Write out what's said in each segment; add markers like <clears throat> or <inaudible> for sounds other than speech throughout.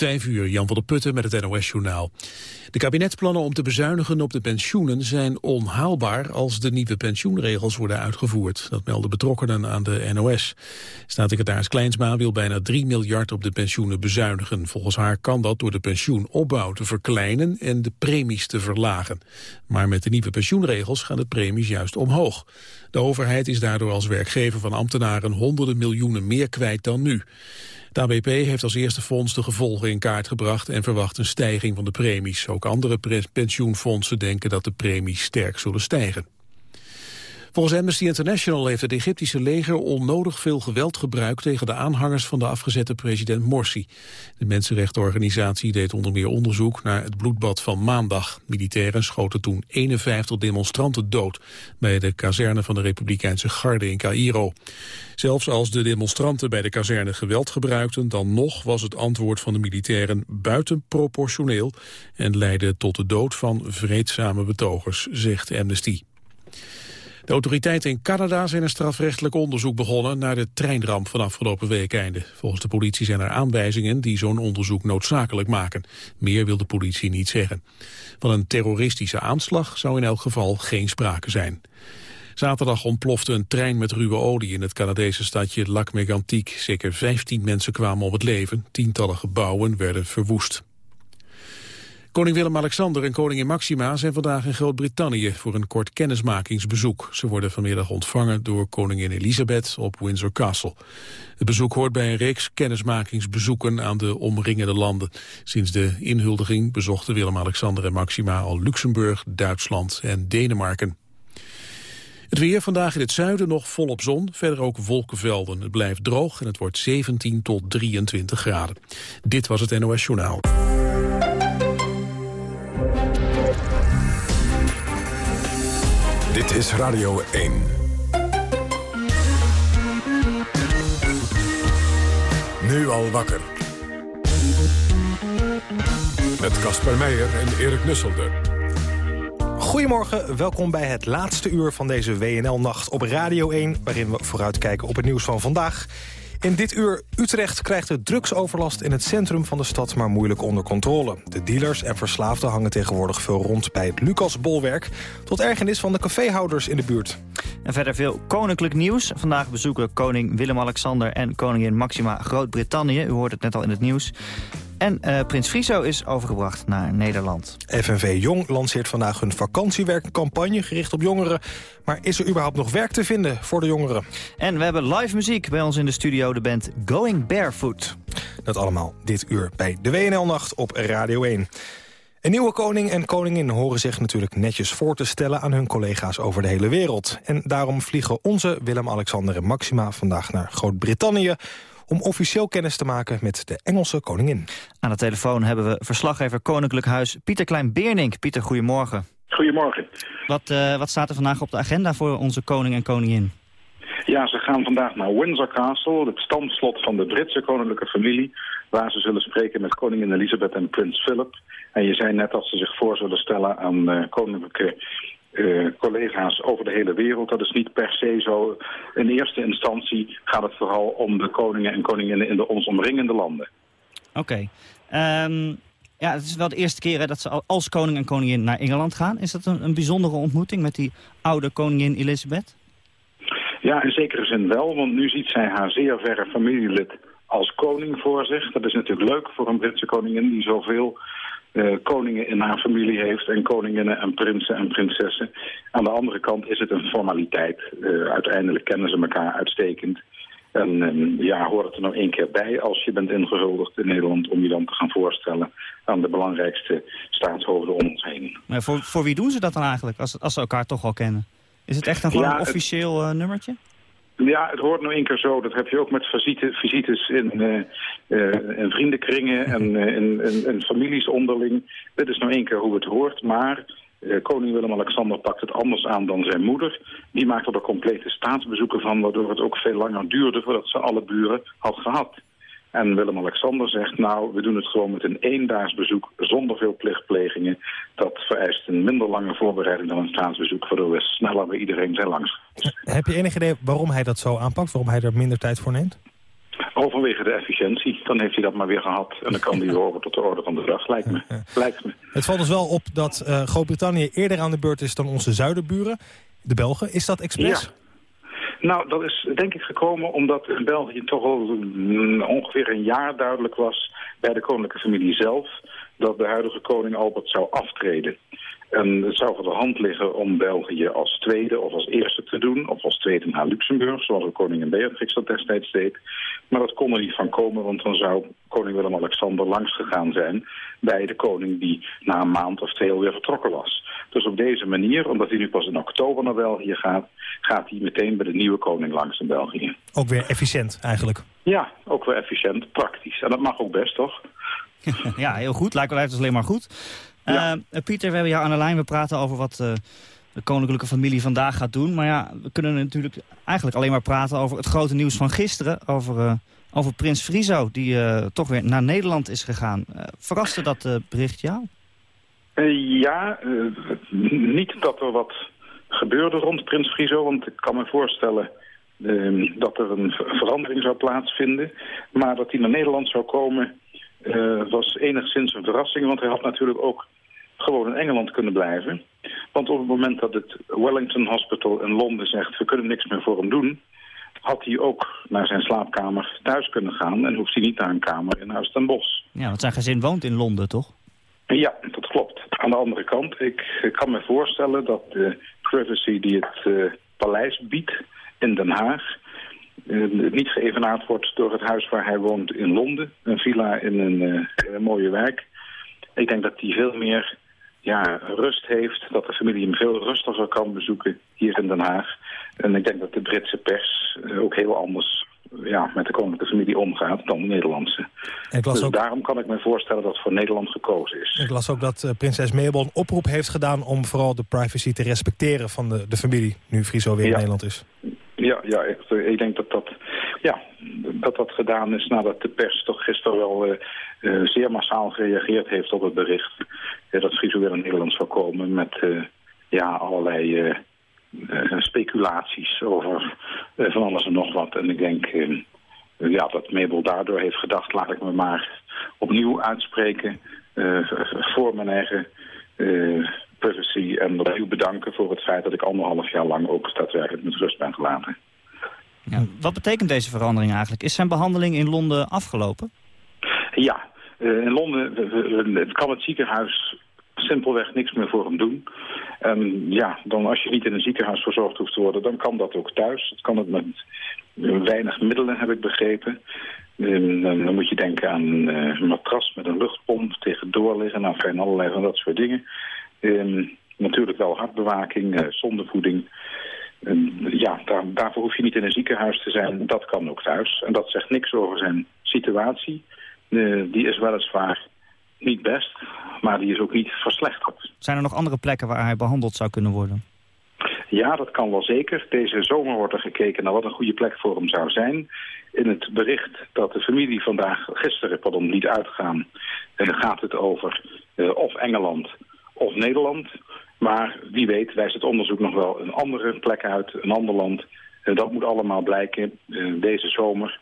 Vijf uur, Jan van der Putten met het NOS-journaal. De kabinetsplannen om te bezuinigen op de pensioenen zijn onhaalbaar als de nieuwe pensioenregels worden uitgevoerd. Dat melden betrokkenen aan de NOS. Staatssecretaris Kleinsma wil bijna 3 miljard op de pensioenen bezuinigen. Volgens haar kan dat door de pensioenopbouw te verkleinen en de premies te verlagen. Maar met de nieuwe pensioenregels gaan de premies juist omhoog. De overheid is daardoor als werkgever van ambtenaren honderden miljoenen meer kwijt dan nu. De ABP heeft als eerste fonds de gevolgen in kaart gebracht en verwacht een stijging van de premies. Ook andere pensioenfondsen denken dat de premies sterk zullen stijgen. Volgens Amnesty International heeft het Egyptische leger onnodig veel geweld gebruikt tegen de aanhangers van de afgezette president Morsi. De mensenrechtenorganisatie deed onder meer onderzoek naar het bloedbad van maandag. Militairen schoten toen 51 demonstranten dood bij de kazerne van de Republikeinse Garde in Cairo. Zelfs als de demonstranten bij de kazerne geweld gebruikten, dan nog was het antwoord van de militairen buitenproportioneel en leidde tot de dood van vreedzame betogers, zegt Amnesty. De autoriteiten in Canada zijn een strafrechtelijk onderzoek begonnen naar de treinramp van afgelopen weekeinde. Volgens de politie zijn er aanwijzingen die zo'n onderzoek noodzakelijk maken. Meer wil de politie niet zeggen. Van een terroristische aanslag zou in elk geval geen sprake zijn. Zaterdag ontplofte een trein met ruwe olie in het Canadese stadje Lac Mégantic. Zeker 15 mensen kwamen om het leven, tientallen gebouwen werden verwoest. Koning Willem-Alexander en koningin Maxima zijn vandaag in Groot-Brittannië voor een kort kennismakingsbezoek. Ze worden vanmiddag ontvangen door koningin Elisabeth op Windsor Castle. Het bezoek hoort bij een reeks kennismakingsbezoeken aan de omringende landen. Sinds de inhuldiging bezochten Willem-Alexander en Maxima al Luxemburg, Duitsland en Denemarken. Het weer vandaag in het zuiden nog volop zon, verder ook wolkenvelden. Het blijft droog en het wordt 17 tot 23 graden. Dit was het NOS Journaal. Dit is Radio 1. Nu al wakker. Met Casper Meijer en Erik Nusselder. Goedemorgen, welkom bij het laatste uur van deze WNL-nacht op Radio 1... waarin we vooruitkijken op het nieuws van vandaag. In dit uur Utrecht krijgt de drugsoverlast in het centrum van de stad maar moeilijk onder controle. De dealers en verslaafden hangen tegenwoordig veel rond bij het Lucas-bolwerk... tot ergernis van de caféhouders in de buurt. En verder veel koninklijk nieuws. Vandaag bezoeken koning Willem-Alexander en koningin Maxima Groot-Brittannië. U hoort het net al in het nieuws. En uh, Prins Friso is overgebracht naar Nederland. FNV Jong lanceert vandaag een vakantiewerkcampagne gericht op jongeren. Maar is er überhaupt nog werk te vinden voor de jongeren? En we hebben live muziek bij ons in de studio, de band Going Barefoot. Dat allemaal dit uur bij de WNL-nacht op Radio 1. Een nieuwe koning en koningin horen zich natuurlijk netjes voor te stellen... aan hun collega's over de hele wereld. En daarom vliegen onze Willem-Alexander en Maxima vandaag naar Groot-Brittannië om officieel kennis te maken met de Engelse koningin. Aan de telefoon hebben we verslaggever Koninklijk Huis Pieter Klein-Beernink. Pieter, goedemorgen. Goedemorgen. Wat, uh, wat staat er vandaag op de agenda voor onze koning en koningin? Ja, ze gaan vandaag naar Windsor Castle, het stamslot van de Britse koninklijke familie... waar ze zullen spreken met koningin Elizabeth en prins Philip. En je zei net dat ze zich voor zullen stellen aan uh, koninklijke uh, collega's over de hele wereld. Dat is niet per se zo. In eerste instantie gaat het vooral om de koningen en koninginnen in de ons omringende landen. Oké. Okay. Ehm, ja, het is wel de eerste keer hè, dat ze als koning en koningin naar Engeland gaan. Is dat een, een bijzondere ontmoeting met die oude koningin Elizabeth? Ja, in zekere zin wel, want nu ziet zij haar zeer verre familielid als koning voor zich. Dat is natuurlijk leuk voor een Britse koningin die zoveel uh, koningen in haar familie heeft en koninginnen en prinsen en prinsessen. Aan de andere kant is het een formaliteit. Uh, uiteindelijk kennen ze elkaar uitstekend. En um, ja, hoort het er nou één keer bij als je bent ingehuldigd in Nederland... om je dan te gaan voorstellen aan de belangrijkste staatshoofden om ons heen. Maar voor, voor wie doen ze dat dan eigenlijk, als, als ze elkaar toch al kennen? Is het echt een, gewoon een officieel uh, nummertje? Ja, het hoort nou één keer zo. Dat heb je ook met visite, visites in, uh, uh, in vriendenkringen en uh, in, in, in, families onderling. Dit is nou één keer hoe het hoort, maar koning Willem-Alexander pakt het anders aan dan zijn moeder. Die maakte er complete staatsbezoeken van, waardoor het ook veel langer duurde voordat ze alle buren had gehad. En Willem-Alexander zegt, nou, we doen het gewoon met een eendaags bezoek zonder veel plichtplegingen. Dat vereist een minder lange voorbereiding dan een staatsbezoek, waardoor we sneller bij iedereen zijn langs. Heb je enig idee waarom hij dat zo aanpakt, waarom hij er minder tijd voor neemt? Vanwege de efficiëntie. Dan heeft hij dat maar weer gehad. En dan kan hij weer over tot de orde van de dag, lijkt me. Lijkt me. Het valt dus wel op dat uh, Groot-Brittannië eerder aan de beurt is dan onze zuiderburen, de Belgen. Is dat expres? Ja. Nou, dat is denk ik gekomen omdat in België toch al ongeveer een jaar duidelijk was bij de koninklijke familie zelf dat de huidige koning Albert zou aftreden. En het zou voor de hand liggen om België als tweede of als eerste te doen... of als tweede na Luxemburg, zoals de koningin Beatrix dat destijds deed. Maar dat kon er niet van komen, want dan zou koning Willem-Alexander langs gegaan zijn... bij de koning die na een maand of twee alweer vertrokken was. Dus op deze manier, omdat hij nu pas in oktober naar België gaat... gaat hij meteen bij de nieuwe koning langs in België. Ook weer efficiënt eigenlijk. Ja, ook weer efficiënt, praktisch. En dat mag ook best, toch? <laughs> ja, heel goed. Lijkt wel dus alleen maar goed. Ja. Uh, Pieter, we hebben jou aan de lijn. We praten over wat uh, de koninklijke familie vandaag gaat doen. Maar ja, we kunnen natuurlijk eigenlijk alleen maar praten over het grote nieuws van gisteren. Over, uh, over prins Friso, die toch weer naar Nederland is gegaan. verraste dat bericht jou? ja, niet dat er wat gebeurde rond prins Friso. Want ik kan me voorstellen ehm, dat er een verandering zou plaatsvinden. Maar dat hij naar Nederland zou komen was enigszins een verrassing, want hij had natuurlijk ook gewoon in Engeland kunnen blijven. Want op het moment dat het Wellington Hospital in Londen zegt... we kunnen niks meer voor hem doen... had hij ook naar zijn slaapkamer thuis kunnen gaan... en hoeft hij niet naar een kamer in Huis ten Bosch. Ja, want zijn gezin woont in Londen, toch? Ja, dat klopt. Aan de andere kant, ik, kan me voorstellen dat de privacy die het uh, paleis biedt in Den Haag uh, niet geëvenaard wordt door het huis waar hij woont in Londen. Een villa in een, uh, een mooie wijk. Ik denk dat hij veel meer ja, rust heeft. Dat de familie hem veel rustiger kan bezoeken hier in Den Haag. En ik denk dat de Britse pers uh, ook heel anders ja, met de koninklijke familie omgaat dan de Nederlandse. Ik las dus ook... daarom kan ik me voorstellen dat voor Nederland gekozen is. Ik las ook dat uh, prinses Mabel een oproep heeft gedaan... om vooral de privacy te respecteren van de, de familie... nu Friso weer in Nederland is. Ja, ja ik, ik, denk dat dat, dat dat gedaan is nadat de pers toch gisteren wel uh, uh, zeer massaal gereageerd heeft op het bericht. dat Friso weer in Nederland zou komen met ja, allerlei speculaties over van alles en nog wat. En ik denk ja, dat Mabel daardoor heeft gedacht, laat ik me maar opnieuw uitspreken voor mijn eigen privacy en opnieuw bedanken voor het feit dat ik anderhalf jaar lang ook daadwerkelijk met rust ben gelaten. Ja, wat betekent deze verandering eigenlijk? Is zijn behandeling in Londen afgelopen? Ja, uh, in Londen kan het ziekenhuis simpelweg niks meer voor hem doen. En ja, dan als je niet in een ziekenhuis verzorgd hoeft te worden, dan kan dat ook thuis. Dat kan het met weinig middelen, heb ik begrepen. Um, dan moet je denken aan een matras met een luchtpomp tegen doorliggen. Nou, fijn allerlei van dat soort dingen. Natuurlijk wel hartbewaking, zondevoeding. Ja, daar, daarvoor hoef je niet in een ziekenhuis te zijn. Dat kan ook thuis. En dat zegt niks over zijn situatie. Uh, die is weliswaar niet best, maar die is ook niet verslechterd. Zijn er nog andere plekken waar hij behandeld zou kunnen worden? Ja, dat kan wel zeker. Deze zomer wordt er gekeken naar wat een goede plek voor hem zou zijn. In het bericht dat de familie vandaag, gisteren, pardon, liet uitgaan... Uh, gaat het over uh, of Engeland of Nederland. Maar wie weet wijst het onderzoek nog wel een andere plek uit, een ander land. En dat moet allemaal blijken uh, deze zomer.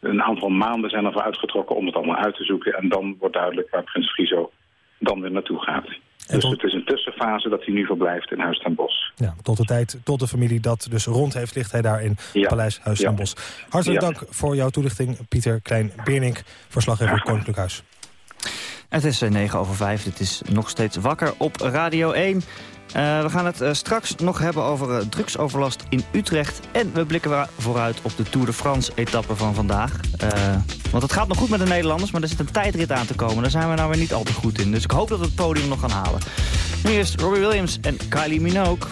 Een aantal maanden zijn ervoor uitgetrokken om het allemaal uit te zoeken. En dan wordt duidelijk waar Prins Friso dan weer naartoe gaat. dus het is een tussenfase dat hij nu verblijft in Huis ten Bos. Ja, tot de tijd, tot de familie dat dus rond heeft, ligt hij daar in ja. Paleis Huis ten Bos. Hartelijk dank voor jouw toelichting, Pieter Klein-Bernink, verslaggever Koninklijk Huis. Het is 9 eh, over 5. Het is nog steeds wakker op Radio 1. Uh, eh, we gaan het uh, straks nog hebben over drugsoverlast in Utrecht. En we blikken vooruit op de Tour de France-etappe van vandaag. want het gaat nog goed met de Nederlanders, maar er zit een tijdrit aan te komen. Daar zijn we nou weer niet al te goed in. Dus ik hoop dat we het podium nog gaan halen. Nu eerst Robbie Williams en Kylie Minogue.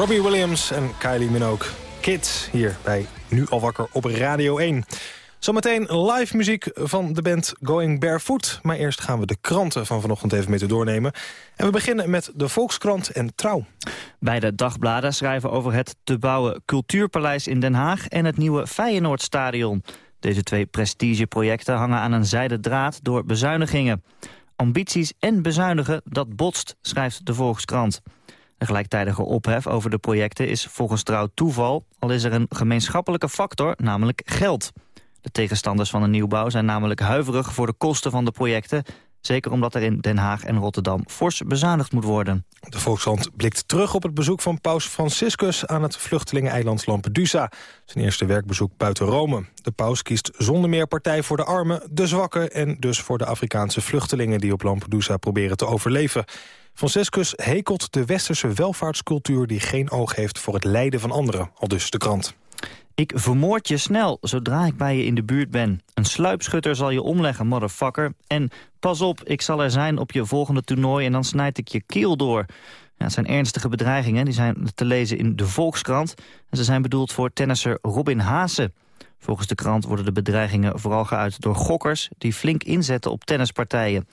Robbie Williams en Kylie Minogue. Kids hier bij Nu al wakker op Radio 1. Zometeen live muziek van de band Going Barefoot. Maar eerst gaan we de kranten van vanochtend even met u doornemen. En we beginnen met de Volkskrant en Trouw. Beide dagbladen schrijven over het te bouwen Cultuurpaleis in Den Haag... en het nieuwe Feyenoordstadion. Deze twee prestigeprojecten hangen aan een zijde draad door bezuinigingen. Ambities en bezuinigen, dat botst, schrijft de Volkskrant. De gelijktijdige ophef over de projecten is volgens Trouw toeval... al is er een gemeenschappelijke factor, namelijk geld. De tegenstanders van de nieuwbouw zijn namelijk huiverig voor de kosten van de projecten... zeker omdat er in Den Haag en Rotterdam fors bezuinigd moet worden. De Volkskrant blikt terug op het bezoek van paus Franciscus... aan het vluchtelingeneiland Lampedusa. Zijn eerste werkbezoek buiten Rome. De paus kiest zonder meer partij voor de armen, de zwakken... en dus voor de Afrikaanse vluchtelingen die op Lampedusa proberen te overleven. Franciscus hekelt de westerse welvaartscultuur... die geen oog heeft voor het lijden van anderen, al dus de krant. Ik vermoord je snel, zodra ik bij je in de buurt ben. Een sluipschutter zal je omleggen, motherfucker. En pas op, ik zal er zijn op je volgende toernooi... en dan snijd ik je keel door. Ja, het zijn ernstige bedreigingen, die zijn te lezen in de Volkskrant. En ze zijn bedoeld voor tennisser Robin Haase. Volgens de krant worden de bedreigingen vooral geuit door gokkers... die flink inzetten op tennispartijen.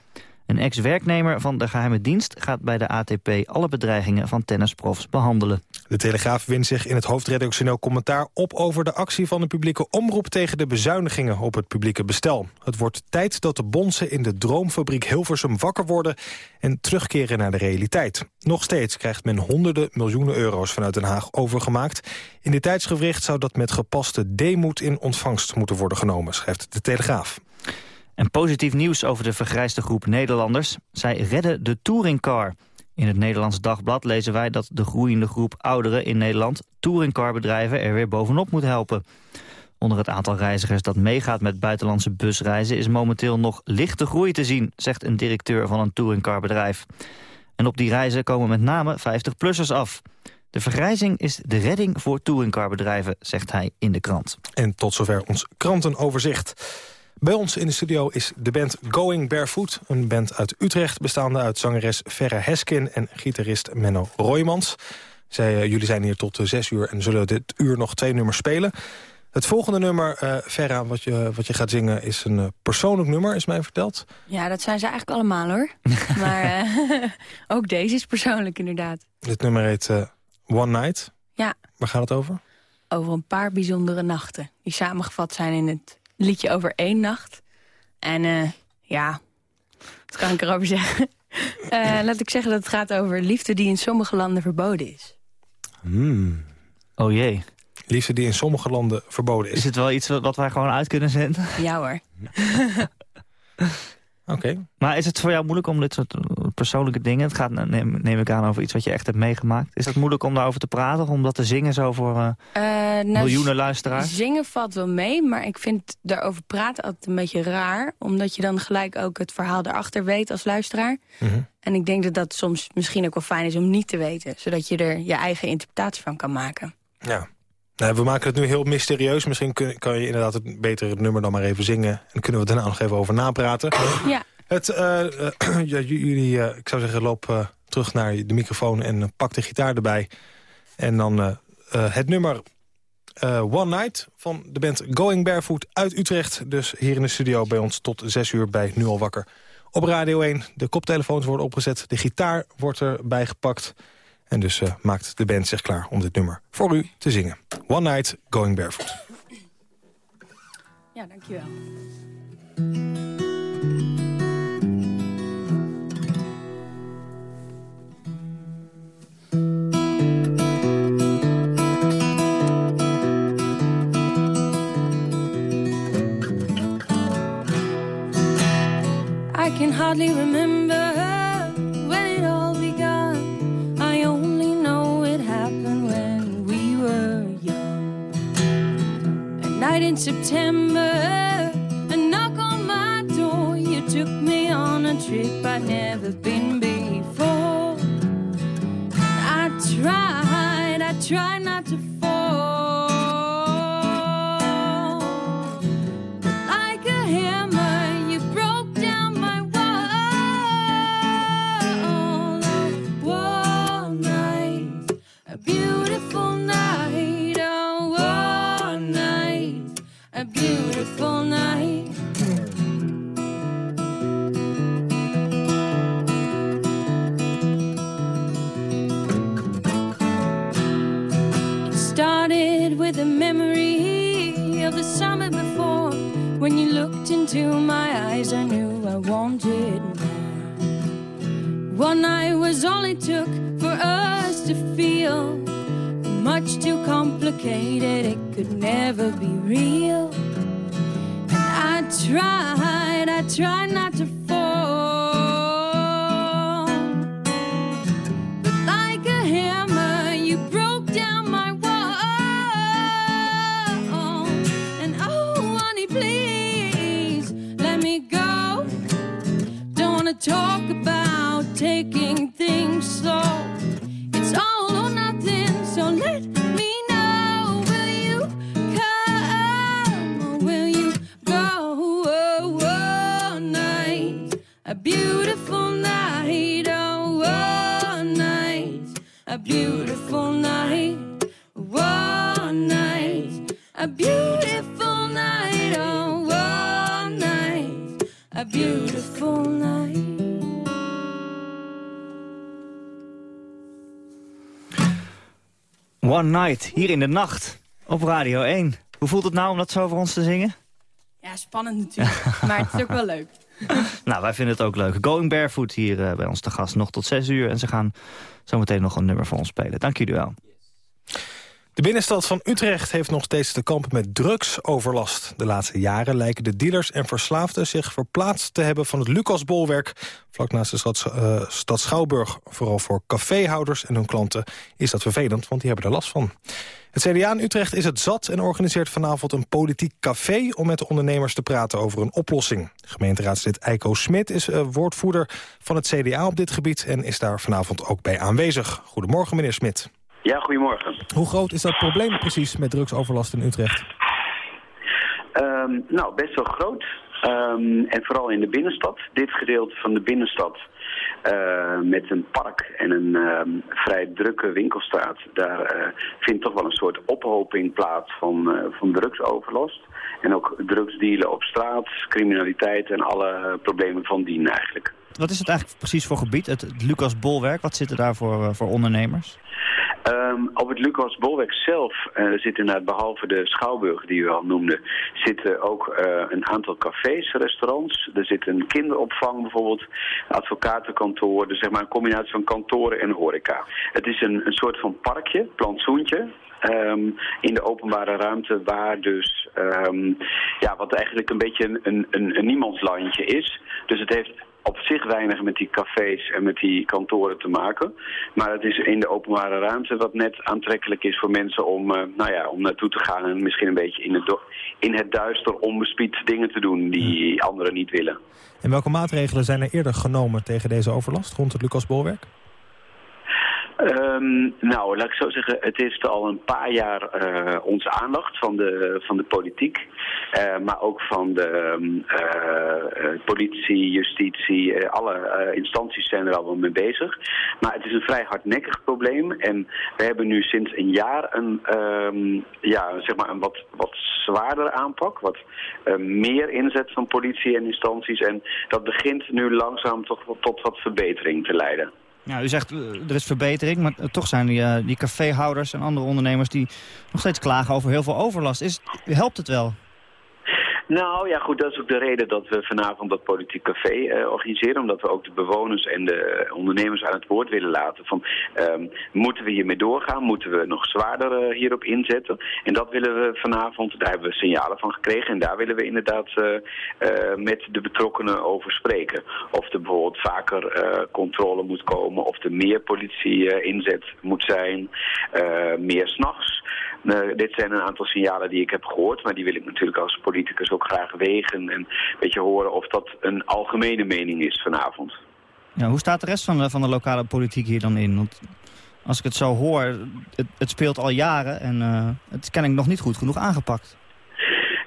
Een ex-werknemer van de geheime dienst gaat bij de ATP alle bedreigingen van tennisprofs behandelen. De Telegraaf wint zich in het hoofdredactioneel commentaar op over de actie van de publieke omroep tegen de bezuinigingen op het publieke bestel. Het wordt tijd dat de bonzen in de droomfabriek Hilversum wakker worden en terugkeren naar de realiteit. Nog steeds krijgt men honderden miljoenen euro's vanuit Den Haag overgemaakt. In dit tijdsgewricht zou dat met gepaste deemoed in ontvangst moeten worden genomen, schrijft de Telegraaf. En positief nieuws over de vergrijsde groep Nederlanders. Zij redden de touringcar. In het Nederlands Dagblad lezen wij dat de groeiende groep ouderen in Nederland... touringcarbedrijven er weer bovenop moet helpen. Onder het aantal reizigers dat meegaat met buitenlandse busreizen... is momenteel nog lichte groei te zien, zegt een directeur van een touringcarbedrijf. En op die reizen komen met name 50-plussers af. De vergrijzing is de redding voor touringcarbedrijven, zegt hij in de krant. En tot zover ons krantenoverzicht. Bij ons in de studio is de band Going Barefoot. Een band uit Utrecht bestaande uit zangeres Verra Heskin... en gitarist Menno Roymans. Zij, uh, jullie zijn hier tot uh, zes uur en zullen dit uur nog twee nummers spelen. Het volgende nummer, uh, Verra, wat je, wat je gaat zingen... is een persoonlijk nummer, is mij verteld. Ja, dat zijn ze eigenlijk allemaal, hoor. <laughs> maar <laughs> ook deze is persoonlijk, inderdaad. Dit nummer heet One Night. Ja. Waar gaat het over? Over een paar bijzondere nachten... die samengevat zijn in het liedje over één nacht. En uh, ja, wat kan ik erover zeggen? uh, <laughs> laat ik zeggen dat het gaat over liefde die in sommige landen verboden is. Hmm. Oh jee. Liefde die in sommige landen verboden is. Is het wel iets wat wij gewoon uit kunnen zenden? Ja hoor. <laughs> Oké. Okay. Maar is het voor jou moeilijk om dit soort persoonlijke dingen... het gaat, neem, neem, ik aan, over iets wat je echt hebt meegemaakt... is het moeilijk om daarover te praten of om dat te zingen zo voor uh, uh, nou, miljoenen luisteraars? Zingen valt wel mee, maar ik vind daarover praten altijd een beetje raar... omdat je dan gelijk ook het verhaal erachter weet als luisteraar. -hmm. En ik denk dat dat soms misschien ook wel fijn is om niet te weten... zodat je er je eigen interpretatie van kan maken. Ja. Nou, we maken het nu heel mysterieus. Misschien kun, kan je inderdaad het betere nummer dan maar even zingen. En kunnen we daarna nog even over napraten. Ja. Het, uh, uh, <clears throat> ja, jullie, uh, ik zou zeggen, loop terug naar de microfoon en pak de gitaar erbij. En dan het nummer One Night van de band Going Barefoot uit Utrecht. Dus hier in de studio bij ons tot zes uur bij Nu Al Wakker. Op Radio 1, de koptelefoons worden opgezet, de gitaar wordt erbij gepakt... En dus uh, maakt de band zich klaar om dit nummer voor u te zingen. One Night Going Barefoot. Ja, dankjewel. I can hardly remember in September, a knock on my door. You took me on a trip I'd never been before. I tried, I tried not to into my eyes, I knew I wanted more. One night was all it took for us to feel. Much too complicated, it could never be real. And I tried, I tried not to Night, hier in de nacht, op Radio 1. Hoe voelt het nou om dat zo voor ons te zingen? Ja, spannend natuurlijk. <laughs> maar het is ook wel leuk. <laughs> Nou, wij vinden het ook leuk. Going Barefoot hier eh, bij ons te gast, nog tot 6 uur. En ze gaan zometeen nog een nummer voor ons spelen. Dank jullie wel. De binnenstad van Utrecht heeft nog steeds te kampen met drugsoverlast. De laatste jaren lijken de dealers en verslaafden zich verplaatst te hebben... van het Lucasbolwerk, vlak naast de stad, eh, stad Schouwburg. Vooral voor caféhouders en hun klanten is dat vervelend, want die hebben er last van. Het CDA in Utrecht is het zat en organiseert vanavond een politiek café... om met de ondernemers te praten over een oplossing. Gemeenteraadslid Eiko Smit is eh, woordvoerder van het CDA op dit gebied... en is daar vanavond ook bij aanwezig. Goedemorgen, meneer Smit. Ja, goedemorgen. Hoe groot is dat probleem precies met drugsoverlast in Utrecht? Ehm, nou, best wel groot. Ehm, en vooral in de binnenstad. Dit gedeelte van de binnenstad eh, met een park en een ehm, vrij drukke winkelstraat. Daar eh, vindt toch wel een soort ophoping plaats van, eh, van drugsoverlast. En ook drugsdealen op straat, criminaliteit en alle problemen van dien eigenlijk. Wat is het eigenlijk precies voor gebied, het, het Lucas Bolwerk? Wat zit er daar voor, voor ondernemers? Ehm, op het Lucas Bolwerk zelf eh, zitten inderdaad, behalve de Schouwburg die u al noemde, zitten ook eh, een aantal cafés, restaurants. Er zit een kinderopvang bijvoorbeeld, advocatenkantoor, dus zeg maar een combinatie van kantoren en horeca. Het is een, een soort van parkje, plantsoentje, ehm, in de openbare ruimte waar dus, ehm, ja, wat eigenlijk een beetje een, een, een niemandslandje is. Dus het heeft op zich weinig met die cafés en met die kantoren te maken. Maar het is in de openbare ruimte wat net aantrekkelijk is voor mensen om, eh, nou ja, om naartoe te gaan en misschien een beetje in het, in het duister onbespied dingen te doen die anderen niet willen. En welke maatregelen zijn er eerder genomen tegen deze overlast rond het Lucasbolwerk? Ehm, nou, laat ik zo zeggen, het is al een paar jaar eh, onze aandacht van de, van de politiek. eh, maar ook van de ehm, eh, politie, justitie, alle instanties zijn er al wel mee bezig. Maar het is een vrij hardnekkig probleem. En we hebben nu sinds een jaar een, ehm, ja, zeg maar een wat, wat zwaarder aanpak. Wat meer inzet van politie en instanties. En dat begint nu langzaam wel tot wat verbetering te leiden. Ja, u zegt eh, er is verbetering, maar eh, toch zijn die, eh, die caféhouders en andere ondernemers die nog steeds klagen over heel veel overlast. Is, helpt het wel? Nou ja, goed, dat is ook de reden dat we vanavond dat politiek café eh, organiseren. Omdat we ook de bewoners en de ondernemers aan het woord willen laten. Van, ehm, moeten we hiermee doorgaan? Moeten we nog zwaarder eh, hierop inzetten? En dat willen we vanavond, daar hebben we signalen van gekregen. En daar willen we inderdaad eh, met de betrokkenen over spreken. Of er bijvoorbeeld vaker controle moet komen. Of er meer politie inzet moet zijn. meer s'nachts. Uh, dit zijn een aantal signalen die ik heb gehoord, maar die wil ik natuurlijk als politicus ook graag wegen en een beetje horen of dat een algemene mening is vanavond. Ja, hoe staat de rest van de, van de lokale politiek hier dan in? Want als ik het zo hoor, het, het speelt al jaren en eh, het is kennelijk nog niet goed genoeg aangepakt.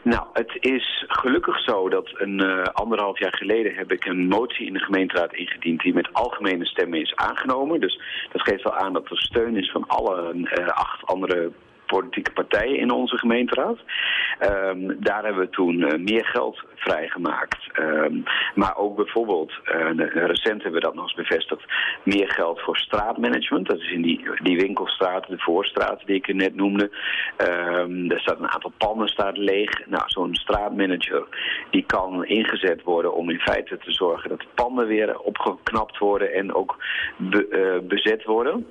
Nou, het is gelukkig zo dat een uh, anderhalf jaar geleden heb ik een motie in de gemeenteraad ingediend die met algemene stemmen is aangenomen. Dus dat geeft wel aan dat er steun is van alle uh, acht andere politieke partijen in onze gemeenteraad. Um, daar hebben we toen uh, meer geld vrijgemaakt. Um, Maar ook bijvoorbeeld, uh, recent hebben we dat nog eens bevestigd, meer geld voor straatmanagement. Dat is in die, die winkelstraten, de voorstraten die ik net noemde. Um, er staat een aantal panden staat leeg. Nou, zo'n straatmanager die kan ingezet worden om in feite te zorgen dat de panden weer opgeknapt worden en ook be, uh, bezet worden.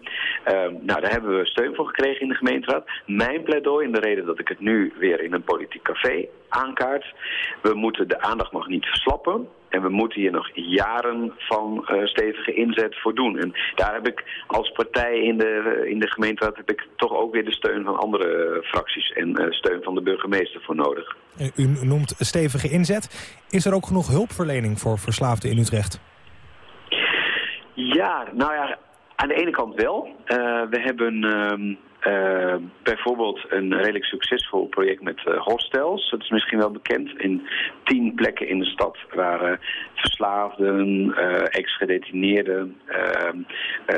Nou, daar hebben we steun voor gekregen in de gemeenteraad. Mijn pleidooi en de reden dat ik het nu weer in een politiek café aankaart. We moeten de aandacht nog niet verslappen. En we moeten hier nog jaren van uh, stevige inzet voor doen. En daar heb ik als partij in de, in de gemeenteraad heb ik toch ook weer de steun van andere fracties en uh, steun van de burgemeester voor nodig. U noemt stevige inzet. Is er ook genoeg hulpverlening voor verslaafden in Utrecht? Ja, nou ja, aan de ene kant wel. We hebben uh, bijvoorbeeld een redelijk succesvol project met uh, hostels. Dat is misschien wel bekend. In tien plekken in de stad waar verslaafden, ex-gedetineerden,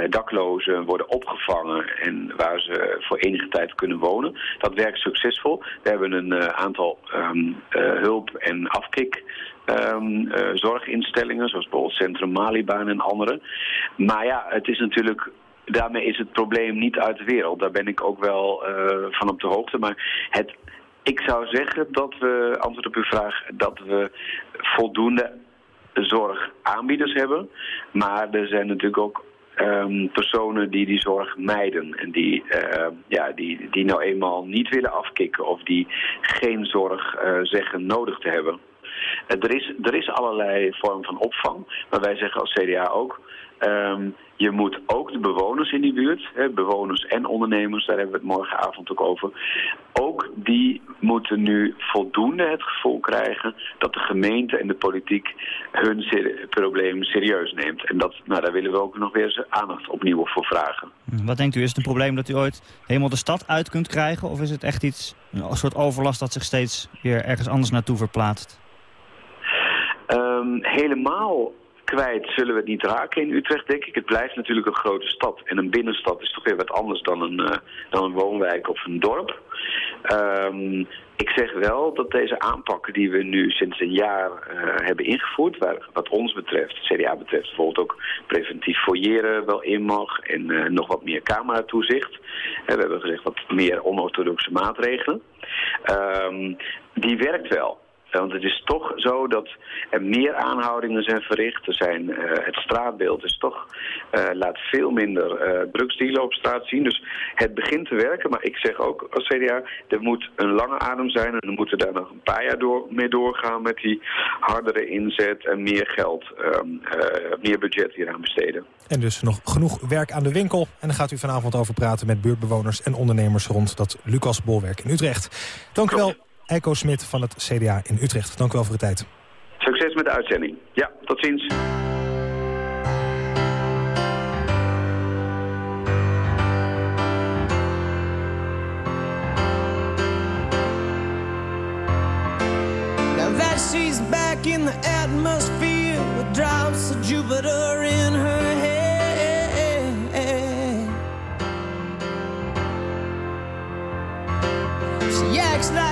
daklozen worden opgevangen en waar ze voor enige tijd kunnen wonen. Dat werkt succesvol. We hebben een aantal um, hulp- en afkik Um, uh, zorginstellingen, zoals bijvoorbeeld Centrum Malibaan en andere. Maar ja, het is natuurlijk daarmee is het probleem niet uit de wereld. Daar ben ik ook wel uh, van op de hoogte. Maar het, ik zou zeggen dat we, antwoord op uw vraag, dat we voldoende zorgaanbieders hebben. Maar er zijn natuurlijk ook um, personen die die zorg mijden. En die, uh, ja, die, die nou eenmaal niet willen afkicken of die geen zorg uh, zeggen nodig te hebben. Er is, er is allerlei vorm van opvang, maar wij zeggen als CDA ook... Um, je moet ook de bewoners in die buurt, hè, bewoners en ondernemers, daar hebben we het morgenavond ook over, ook die moeten nu voldoende het gevoel krijgen dat de gemeente en de politiek hun probleem serieus neemt. En dat, nou, daar willen we ook nog weer eens aandacht opnieuw voor vragen. Wat denkt u, is het een probleem dat u ooit helemaal de stad uit kunt krijgen? Of is het echt iets, een soort overlast dat zich steeds weer ergens anders naartoe verplaatst? Um, helemaal kwijt zullen we het niet raken in Utrecht, denk ik. Het blijft natuurlijk een grote stad. En een binnenstad is toch weer wat anders dan een, uh, dan een woonwijk of een dorp. Um, ik zeg wel dat deze aanpakken die we nu sinds een jaar uh, hebben ingevoerd... Waar, wat ons betreft, CDA betreft, bijvoorbeeld ook preventief foyeren wel in mag... en uh, nog wat meer cameratoezicht. En we hebben gezegd wat meer onorthodoxe maatregelen. Um, die werkt wel. Want het is toch zo dat er meer aanhoudingen zijn verricht. Er zijn, uh, het straatbeeld is toch, uh, laat veel minder uh, drugsdealen op straat zien. Dus het begint te werken. Maar ik zeg ook als CDA, er moet een lange adem zijn. En we moeten daar nog een paar jaar door, mee doorgaan met die hardere inzet en meer geld, um, meer budget hieraan besteden. En dus nog genoeg werk aan de winkel. En dan gaat u vanavond over praten met buurtbewoners en ondernemers rond dat Lucas Bolwerk in Utrecht. Dank u wel. Eiko Smit van het CDA in Utrecht. Dank u wel voor de tijd. Succes met de uitzending. Ja, tot ziens. Now that she's back in the atmosphere with drops of Jupiter in her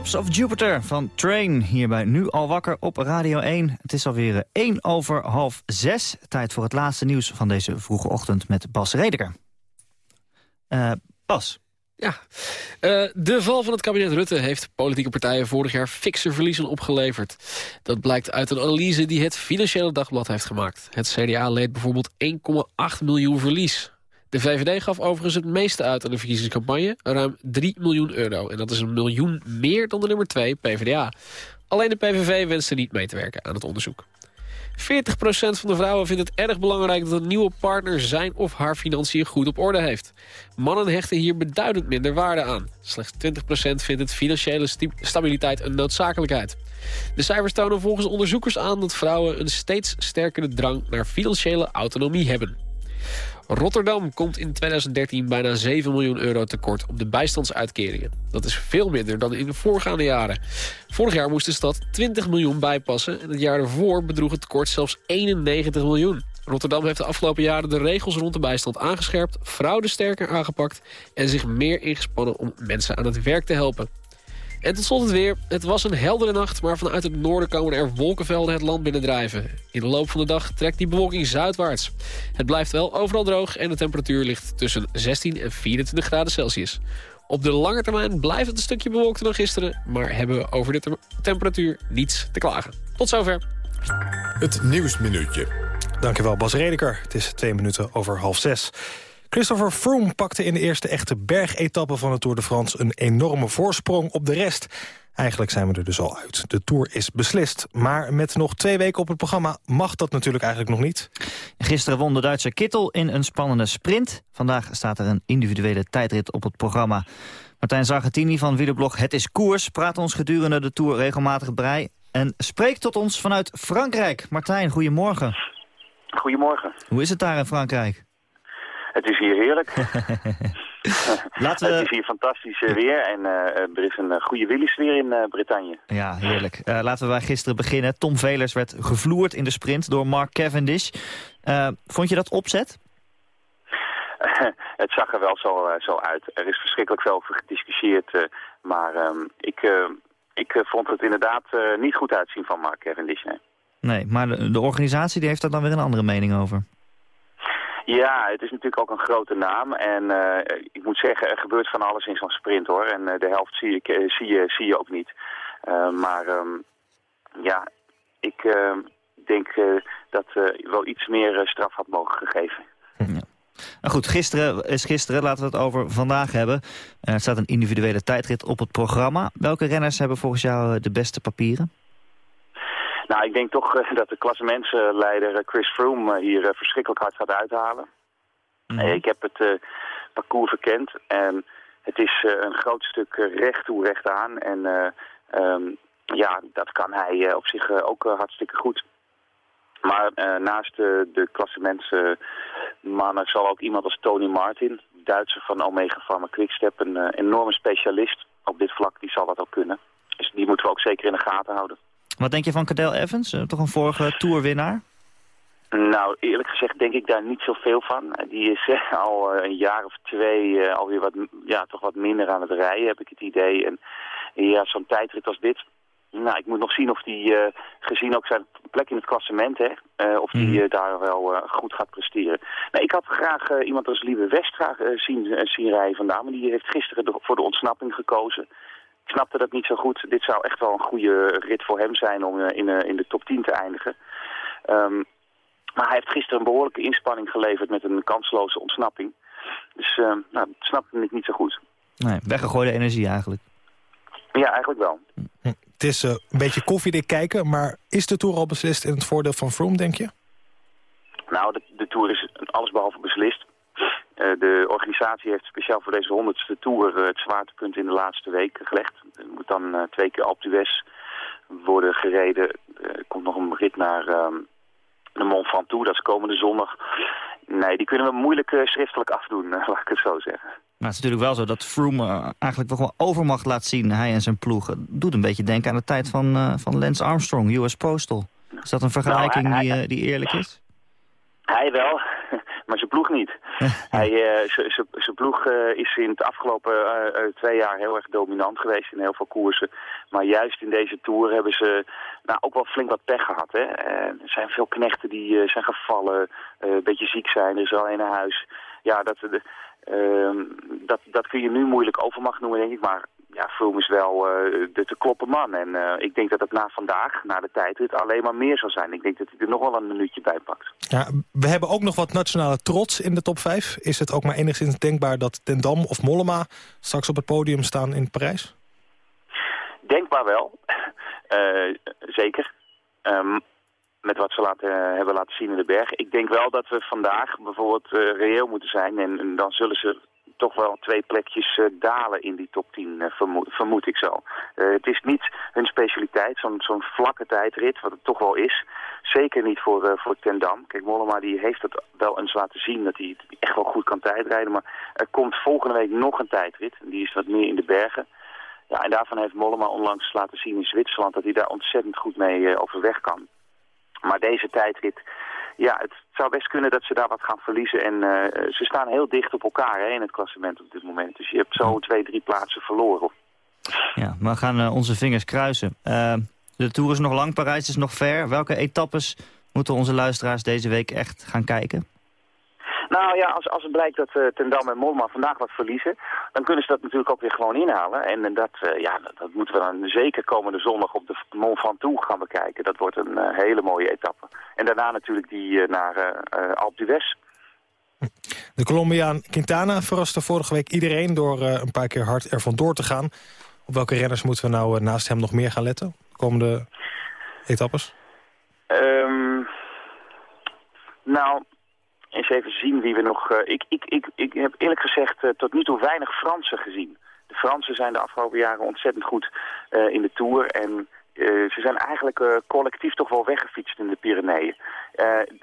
Drops of Jupiter van Train, hierbij nu al wakker op Radio 1. Het is alweer eh, 1 over half 6. Tijd voor het laatste nieuws van deze vroege ochtend met Bas Redeker. Eh, Bas, Ja, Eh, de val van het kabinet Rutte heeft politieke partijen vorig jaar fikse verliezen opgeleverd. Dat blijkt uit een analyse die het Financiële Dagblad heeft gemaakt. Het CDA leed bijvoorbeeld 1,8 miljoen verlies. De VVD gaf overigens het meeste uit aan de verkiezingscampagne, ruim 3 miljoen euro. En dat is een miljoen meer dan de nummer 2, PvdA. Alleen de PVV wenste niet mee te werken aan het onderzoek. 40% van de vrouwen vindt het erg belangrijk dat een nieuwe partner zijn of haar financiën goed op orde heeft. Mannen hechten hier beduidend minder waarde aan. Slechts 20% vindt het financiële stabiliteit een noodzakelijkheid. De cijfers tonen volgens onderzoekers aan dat vrouwen een steeds sterkere drang naar financiële autonomie hebben. Rotterdam komt in 2013 bijna 7 miljoen euro tekort op de bijstandsuitkeringen. Dat is veel minder dan in de voorgaande jaren. Vorig jaar moest de stad 20 miljoen bijpassen... en het jaar ervoor bedroeg het tekort zelfs 91 miljoen. Rotterdam heeft de afgelopen jaren de regels rond de bijstand aangescherpt... fraude sterker aangepakt en zich meer ingespannen om mensen aan het werk te helpen. En tot slot het weer. Het was een heldere nacht, maar vanuit het noorden komen er wolkenvelden het land binnendrijven. In de loop van de dag trekt die bewolking zuidwaarts. Het blijft wel overal droog en de temperatuur ligt tussen 16 en 24 graden Celsius. Op de lange termijn blijft het een stukje bewolkter dan gisteren... maar hebben we over de tem- temperatuur niets te klagen. Tot zover. Het Nieuwsminuutje. Dankjewel Bas Redeker. Het is twee minuten over half zes. Christopher Froome pakte in de eerste echte bergetappe van de Tour de France... een enorme voorsprong op de rest. Eigenlijk zijn we er dus al uit. De Tour is beslist. Maar met nog twee weken op het programma mag dat natuurlijk eigenlijk nog niet. Gisteren won de Duitse Kittel in een spannende sprint. Vandaag staat er een individuele tijdrit op het programma. Martijn Sargentini van wielerblog Het is Koers... praat ons gedurende de Tour regelmatig bij... en spreekt tot ons vanuit Frankrijk. Martijn, goedemorgen. Goedemorgen. Hoe is het daar in Frankrijk? Het is hier heerlijk. <laughs> <laughs> Laten Het we... is hier fantastisch eh, weer en eh, er is een eh, goede wielersfeer in eh, Bretagne. Ja, heerlijk. Eh, laten we bij gisteren beginnen. Tom Velers werd gevloerd in de sprint door Mark Cavendish. Eh, vond je dat opzet? <laughs> het zag er wel zo, eh, zo uit. Er is verschrikkelijk veel over gediscussieerd, eh, maar ehm, ik, eh, ik eh, vond het inderdaad eh, niet goed uitzien van Mark Cavendish. Nee. Nee, maar de, de organisatie die heeft daar dan weer een andere mening over. Ja, het is natuurlijk ook een grote naam en eh, ik moet zeggen, er gebeurt van alles in zo'n sprint hoor. En eh, de helft zie, ik, eh, zie, je, zie je ook niet. Maar ehm, ja, ik eh, denk dat wel iets meer straf had mogen gegeven. Nou goed, gisteren is gisteren. Laten we het over vandaag hebben. Er staat een individuele tijdrit op het programma. Welke renners hebben volgens jou de beste papieren? Nou, ik denk toch eh, dat de klassementsleider eh, Chris Froome eh, hier verschrikkelijk hard gaat uithalen. Eh, Ik heb het parcours verkend en het is een groot stuk recht toe recht aan. En eh, ehm, ja, dat kan hij op zich ook hartstikke goed. Maar naast de klassementsmannen zal ook iemand als Tony Martin, Duitser van Omega Pharma Quickstep, een enorme specialist op dit vlak, die zal dat ook kunnen. Dus die moeten we ook zeker in de gaten houden. Wat denk je van Cadel Evans? Eh, toch een vorige tourwinnaar? Nou, eerlijk gezegd denk ik daar niet zoveel van. Die is eh, <laughs> al eh, een jaar of twee eh, alweer wat, ja, toch wat minder aan het rijden, heb ik het idee. En ja, zo'n tijdrit als dit, Nou, ik moet nog zien of eh, gezien ook zijn plek in het klassement, hè, eh, of hij Mhm. daar wel eh, goed gaat presteren. Nee, ik had graag eh, iemand als Lieve West graag eh, zien, eh, zien rijden vandaan, maar die heeft gisteren de- voor de ontsnapping gekozen. Ik snapte dat niet zo goed. Dit zou echt wel een goede rit voor hem zijn om eh, in, eh, in de top 10 te eindigen. Ehm, maar hij heeft gisteren een behoorlijke inspanning geleverd met een kansloze ontsnapping. Dus eh, nou, dat snapte ik niet zo goed. Nee, weggegooide energie eigenlijk. Ja, eigenlijk wel. Het is eh, een beetje koffiedik kijken, maar is de Tour al beslist in het voordeel van Froome, denk je? Nou, de, de Tour is allesbehalve beslist. Eh, de organisatie heeft speciaal voor deze honderdste Tour eh, het zwaartepunt in de laatste week gelegd. Er moet dan eh, twee keer Alpe d'Huez worden gereden. Er komt nog een rit naar ehm, de Mont Ventoux, dat is komende zondag. Nee, die kunnen we moeilijk schriftelijk afdoen, <laughs> laat ik het zo zeggen. Maar het is natuurlijk wel zo dat Froome eigenlijk wel overmacht laat zien. Hij en zijn ploeg. Het doet een beetje denken aan de tijd van, van Lance Armstrong, US Postal. Is dat een vergelijking Nou, hij- die, die eerlijk is? Hij wel, maar zijn ploeg niet. <laughs> Hij, eh, Zijn ploeg eh, is in het afgelopen eh, twee jaar heel erg dominant geweest in heel veel koersen. Maar juist in deze Tour hebben ze nou, ook wel flink wat pech gehad. Hè? Er zijn veel knechten die zijn gevallen, een beetje ziek zijn, er is al een naar huis. Ja, dat, eh, ehm, dat, dat kun je nu moeilijk overmacht noemen, denk ik. Maar ja, Froome is wel eh, de te kloppen man. En eh, ik denk dat het na vandaag, na de tijdrit, alleen maar meer zal zijn. Ik denk dat hij er nog wel een minuutje bij pakt. Ja, we hebben ook nog wat nationale trots in de top 5. Is het ook maar enigszins denkbaar dat Den Dam of Mollema straks op het podium staan in Parijs? Denkbaar wel, <laughs> Eh, zeker. Ehm, met wat ze laten, hebben laten zien in de berg. Ik denk wel dat we vandaag bijvoorbeeld eh, reëel moeten zijn. En, en dan zullen ze toch wel twee plekjes eh, dalen in die top 10, eh, vermoed, vermoed ik zo. Eh, het is niet hun specialiteit, zo'n zo'n vlakke tijdrit, wat het toch wel is. Zeker niet voor, voor Ten Dam. Kijk, Mollema die heeft het wel eens laten zien dat hij echt wel goed kan tijdrijden. Maar er komt volgende week nog een tijdrit. Die is wat meer in de bergen. Ja, en daarvan heeft Mollema onlangs laten zien in Zwitserland dat hij daar ontzettend goed mee eh, overweg kan. Maar deze tijdrit, ja, het zou best kunnen dat ze daar wat gaan verliezen. En eh, ze staan heel dicht op elkaar hè, in het klassement op dit moment. Dus je hebt zo twee, drie plaatsen verloren. Ja, we gaan eh, onze vingers kruisen. Eh, de Tour is nog lang, Parijs is nog ver. Welke etappes moeten onze luisteraars deze week echt gaan kijken? Nou ja, als, als het blijkt dat eh Ten Dam en Mollema vandaag wat verliezen, dan kunnen ze dat natuurlijk ook weer gewoon inhalen. En dat, eh, ja, dat, dat moeten we dan zeker komende zondag op de Mont Ventoux gaan bekijken. Dat wordt een eh, hele mooie etappe. En daarna natuurlijk die naar eh, Alpe d'Huez. De Colombiaan Quintana verraste vorige week iedereen... door een paar keer hard er vandoor te gaan. Op welke renners moeten we nou naast hem nog meer gaan letten? Komende etappes? Ehm, nou, eens even zien wie we nog... eh, ik, ik, ik, ik heb eerlijk gezegd eh, tot nu toe weinig Fransen gezien. De Fransen zijn de afgelopen jaren ontzettend goed eh, in de Tour. En ze zijn eigenlijk collectief toch wel weggefietst in de Pyreneeën.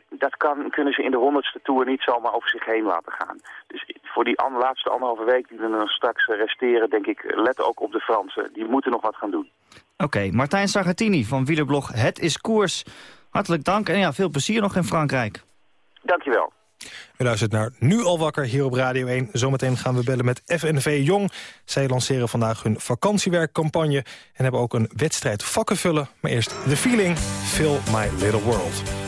Dat kan, kunnen ze in de honderdste Tour niet zomaar over zich heen laten gaan. Dus voor die an- laatste anderhalve week die er nog straks resteren... denk ik, let ook op de Fransen. Die moeten nog wat gaan doen. Oké, Martijn Sargentini van wielerblog Het is Koers. Hartelijk dank en ja, veel plezier nog in Frankrijk. Dankjewel. U luistert naar Nu al wakker hier op Radio 1. Zometeen gaan we bellen met FNV Jong. Zij lanceren vandaag hun vakantiewerkcampagne... en hebben ook een wedstrijd vakken vullen. Maar eerst The Feeling, Fill My Little World.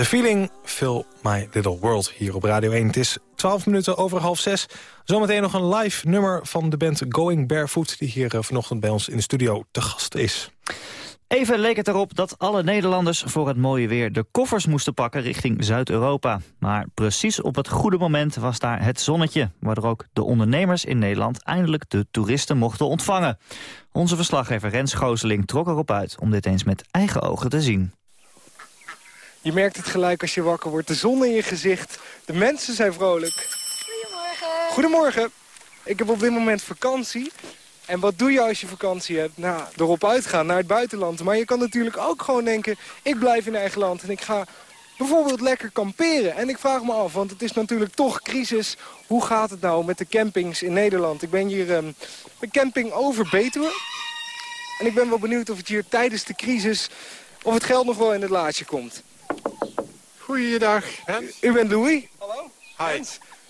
The Feeling, Fill My Little World hier op Radio 1. Het is 12 minuten over half zes. Zometeen nog een live nummer van de band Going Barefoot... die hier eh, vanochtend bij ons in de studio te gast is. Even leek het erop dat alle Nederlanders voor het mooie weer de koffers moesten pakken richting Zuid-Europa. Maar precies op het goede moment was daar het zonnetje, waardoor ook de ondernemers in Nederland eindelijk de toeristen mochten ontvangen. Onze verslaggever Rens Gooseling trok erop uit om dit eens met eigen ogen te zien. Je merkt het gelijk als je wakker wordt. De zon in je gezicht. De mensen zijn vrolijk. Goedemorgen. Goedemorgen. Ik heb op dit moment vakantie. En wat doe je als je vakantie hebt? Nou, erop uitgaan naar het buitenland. Maar je kan natuurlijk ook gewoon denken... ik blijf in eigen land en ik ga bijvoorbeeld lekker kamperen. En ik vraag me af, want het is natuurlijk toch crisis. Hoe gaat het nou met de campings in Nederland? Ik ben hier um, bij camping over Betuwe. En ik ben wel benieuwd of het hier tijdens de crisis... of het geld nog wel in het laadje komt. Goeiedag. U, u bent Louis? Hallo. Hi.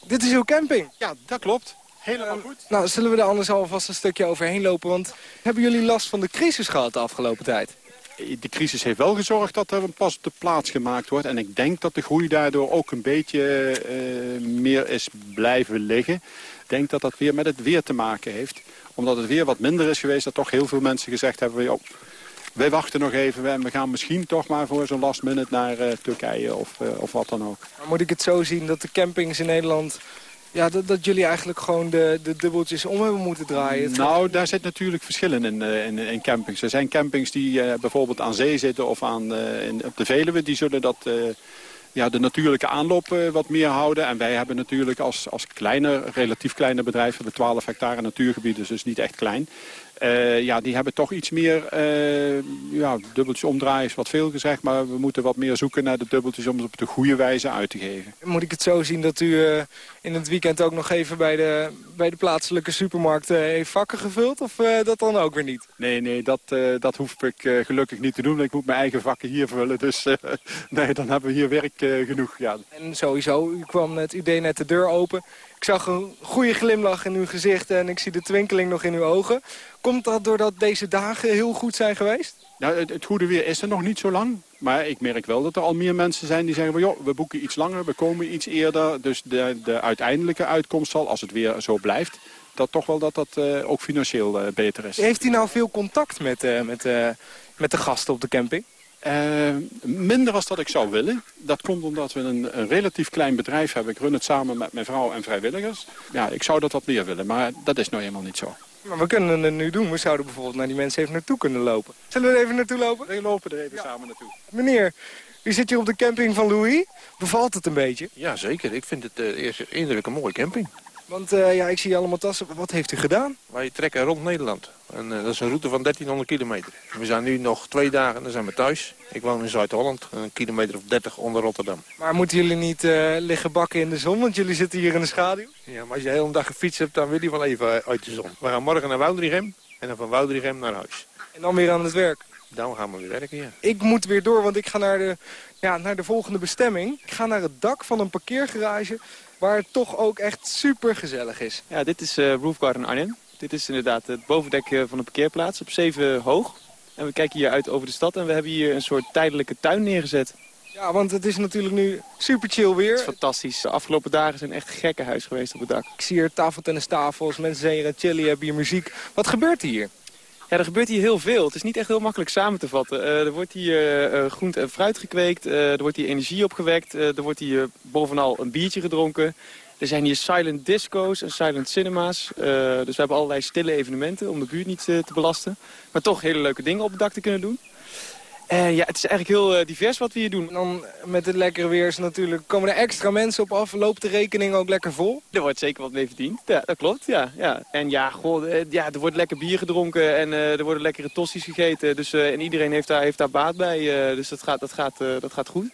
Dit is uw camping? Ja, dat klopt. Helemaal Um, goed. Nou, zullen we er anders alvast een stukje overheen lopen? Want hebben jullie last van de crisis gehad de afgelopen tijd? De crisis heeft wel gezorgd dat er een pas op de plaats gemaakt wordt. En ik denk dat de groei daardoor ook een beetje eh, meer is blijven liggen. Ik denk dat dat weer met het weer te maken heeft. Omdat het weer wat minder is geweest, dat toch heel veel mensen gezegd hebben... Joh, wij wachten nog even en we gaan misschien toch maar voor zo'n last minute naar eh, Turkije of, eh, of wat dan ook. Maar moet ik het zo zien dat de campings in Nederland... Ja, dat, dat jullie eigenlijk gewoon de, de dubbeltjes om hebben moeten draaien? Het Nou, daar zit natuurlijk verschillen in, eh, in, in campings. Er zijn campings die bijvoorbeeld aan zee zitten of aan, in, op de Veluwe. Die zullen dat, ja, de natuurlijke aanloop wat meer houden. En wij hebben natuurlijk als, als kleine, relatief kleine bedrijf... hebben 12 hectare natuurgebied, dus, dus niet echt klein... Eh, ja, die hebben toch iets meer, eh, ja, dubbeltjes omdraaien is wat veel gezegd... maar we moeten wat meer zoeken naar de dubbeltjes om het op de goede wijze uit te geven. Moet ik het zo zien dat u eh, in het weekend ook nog even bij de, bij de plaatselijke supermarkt heeft vakken gevuld? Of dat dan ook weer niet? Nee, nee, dat, dat hoef ik gelukkig niet te doen. Ik moet mijn eigen vakken hier vullen, dus <laughs> nee, dan hebben we hier werk genoeg. Ja. En sowieso, u kwam net, u deed net de deur open. Ik zag een goede glimlach in uw gezicht en ik zie de twinkeling nog in uw ogen. Komt dat doordat deze dagen heel goed zijn geweest? Nou, het, het goede weer is er nog niet zo lang. Maar ik merk wel dat er al meer mensen zijn die zeggen... Van, joh, we boeken iets langer, we komen iets eerder. Dus de, de uiteindelijke uitkomst zal, als het weer zo blijft... dat toch wel dat dat eh, ook financieel eh, beter is. Heeft u nou veel contact met, eh, met, met de gasten op de camping? Minder als dat ik zou willen. Dat komt omdat we een, een relatief klein bedrijf hebben. Ik run het samen met mijn vrouw en vrijwilligers. Ja, ik zou dat wat meer willen, maar dat is nou helemaal niet zo. Maar we kunnen het nu doen. We zouden bijvoorbeeld naar die mensen even naartoe kunnen lopen. Zullen we er even naartoe lopen? We lopen er even samen naartoe. Meneer, u zit hier op de camping van Louis. Bevalt het een beetje? Ja, zeker. Ik vind het eerste indruk een mooie camping. Want eh, ja, ik zie allemaal tassen. Wat heeft u gedaan? Wij trekken rond Nederland. En eh, dat is een route van 1300 kilometer. We zijn nu nog twee dagen en dan zijn we thuis. Ik woon in Zuid-Holland, een kilometer of 30 onder Rotterdam. Maar moeten jullie niet eh, liggen bakken in de zon? Want jullie zitten hier in de schaduw. Ja, maar als je de hele dag gefietst hebt, dan wil je wel even uit de zon. We gaan morgen naar Woudrichem en dan van Woudrichem naar huis. En dan weer aan het werk. Dan gaan we weer werken, ja. Ik moet weer door, want ik ga naar de, ja, naar de volgende bestemming. Ik ga naar het dak van een parkeergarage... waar het toch ook echt super gezellig is. Ja, dit is uh, Roof Garden Arnhem. Dit is inderdaad het bovendek uh, van de parkeerplaats op 7 hoog. En we kijken hier uit over de stad en we hebben hier een soort tijdelijke tuin neergezet. Ja, want het is natuurlijk nu super chill weer. Het is fantastisch. De afgelopen dagen zijn echt gekke huis geweest op het dak. Ik zie hier tafeltennistafels, mensen zijn hier aan chillen, hebben hier muziek. Wat gebeurt hier? Ja, er gebeurt hier heel veel. Het is niet echt heel makkelijk samen te vatten. Uh, er wordt hier uh, groente en fruit gekweekt, er wordt hier energie opgewekt, er wordt hier bovenal een biertje gedronken. Er zijn hier silent disco's en silent cinema's. dus we hebben allerlei stille evenementen om de buurt niet te belasten. Maar toch hele leuke dingen op het dak te kunnen doen. En ja, het is eigenlijk heel divers wat we hier doen. En dan met het lekkere weer is natuurlijk, komen er extra mensen op af. Loopt de rekening ook lekker vol? Er wordt zeker wat mee verdiend. Ja, dat klopt. Ja, ja. En ja, goh, ja, er wordt lekker bier gedronken en uh, er worden lekkere tossies gegeten. Dus, uh, en iedereen heeft daar, heeft daar baat bij. Uh, dus dat gaat, dat, gaat, dat gaat goed.